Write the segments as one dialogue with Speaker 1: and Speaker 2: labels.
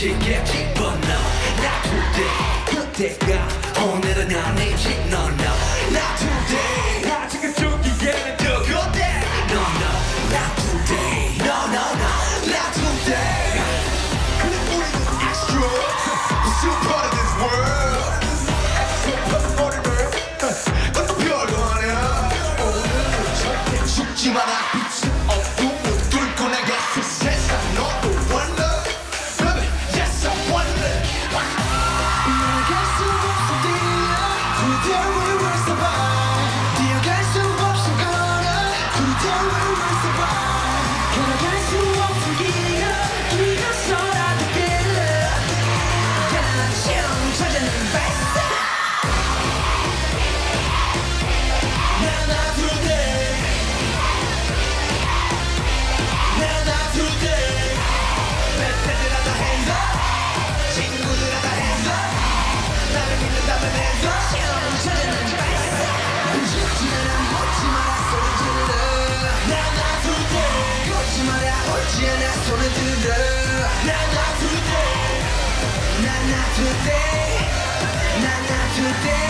Speaker 1: 시겠지 But no, not today 그때가 오늘은 아니지 No, no, not today 나 죽기에는 누구데 not today No, no, today
Speaker 2: 그래 우리는 extra We're still part of this world Extra 머리를 어떤 별거 아니야 오늘은 절대 죽지 마라
Speaker 3: それてる today Not not today
Speaker 1: Not not today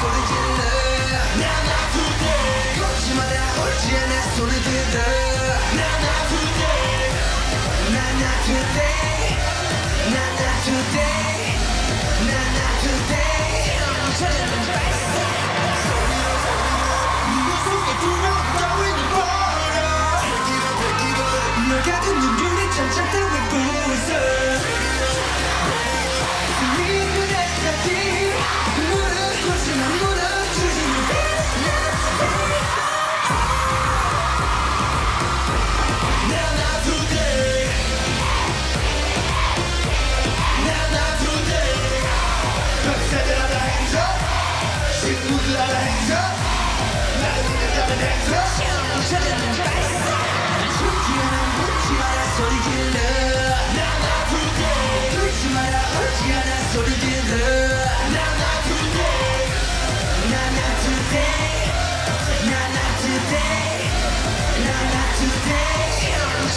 Speaker 3: 소리 질러
Speaker 1: 난
Speaker 3: 아프대 걷지 마라 옳지 않아 소리 들어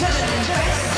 Speaker 3: Turn it and face